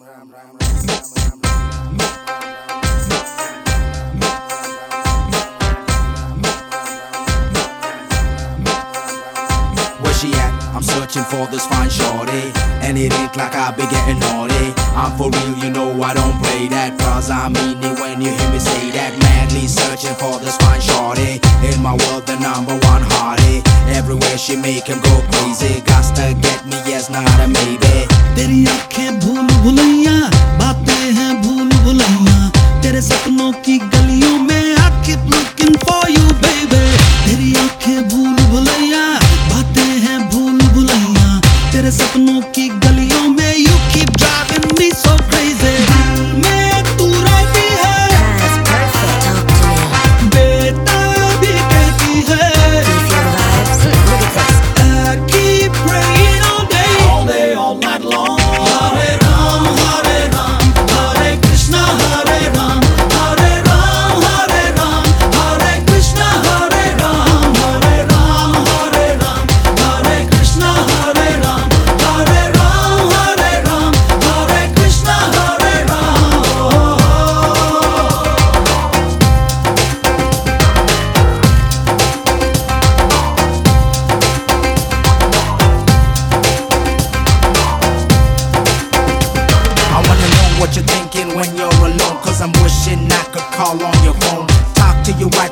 Where she at? I'm searching for this fine shorty, and it ain't like I be getting naughty. I'm for real, you know I don't play that, cause I mean it when you hear me say that. Madly searching for this fine shorty, in my world the number one hottie. Everywhere she make him go crazy, Gotta get me, yes, not a maybe. Daddy, I can't Bhulaiyaa बातें हैं भूल भुलैया तेरे सपनों की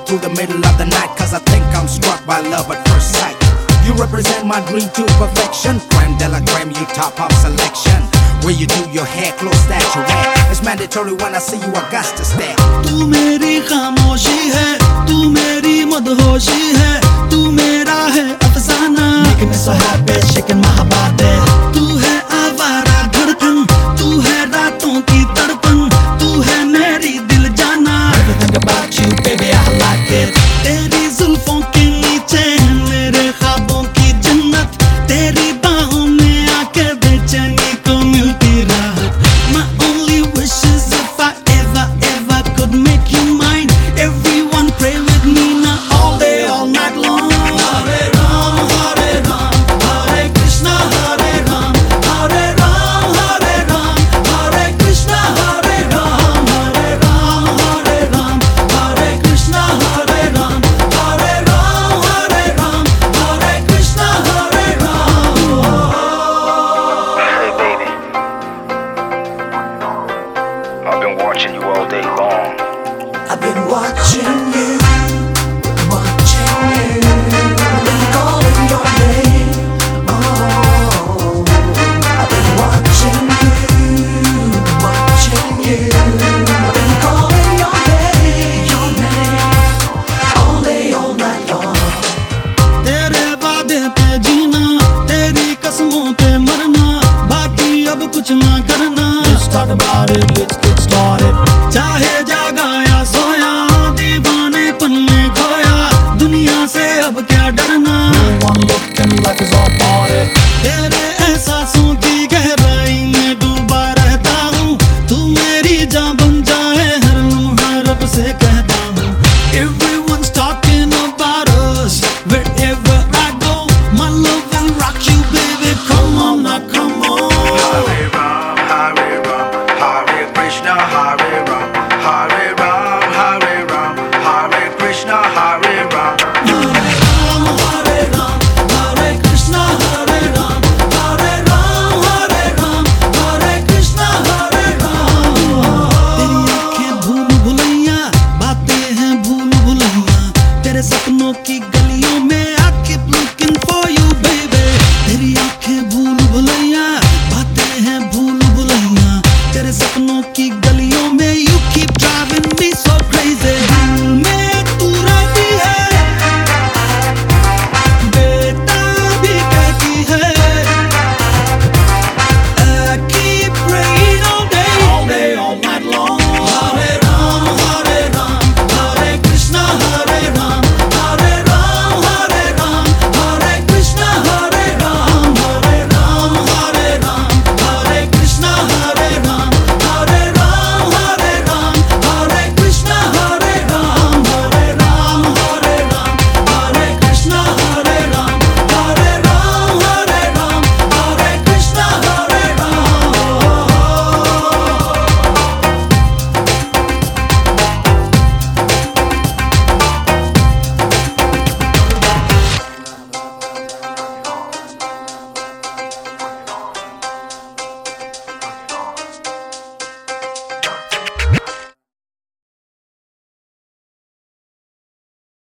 through the middle of the night Cause I think I'm struck by love at first sight. You represent my dream to perfection. Creme de la creme, you top up selection. Where you do your hair, close that you wear It's mandatory when I see you, I got to stay Tu meri khamoshi hai Tu meri madhoshi hai Tu mera hai afzana Making me so happy, shaking my ça me day long. I've been watching you, watching you, been calling your name. Oh, I've been watching you, watching you, been calling your name, your name, all day, all night long. तेरे वादे पे जीना तेरी कसमों पे मरना बाकी अब कुछ ना करना Let's talk about it